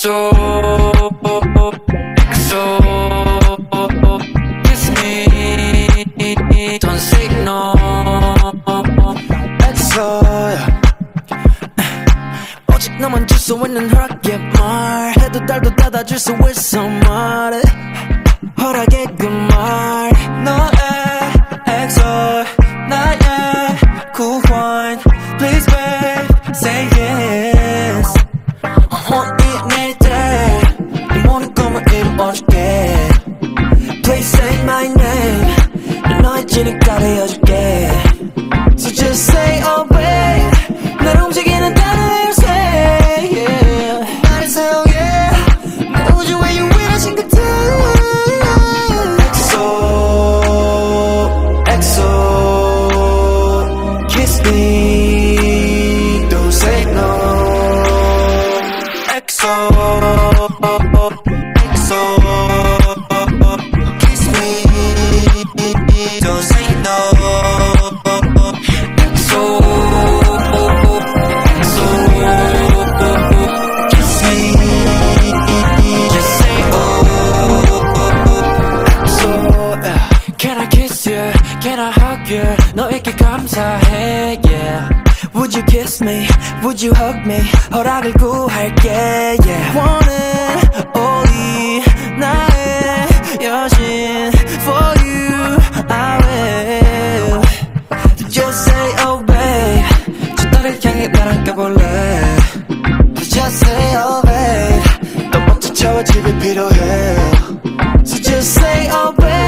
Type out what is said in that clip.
XO XO Kiss me Don't say no XO 오직 너만 줄 수 있는 허락의 말. 해도 달도 닫아줄 수 있어 말해. 허락의 그말 aquele careia de é Can I hug you? 너에게 감사해 yeah. Would you kiss me? Would you hug me? 허락을 구할게 yeah. 원해 오리 나의 여신 For you I will Just say oh babe 저 너를 향해 나랑 가볼래 Just say oh babe 너 먼저 채워 집이 필요해 So just say oh babe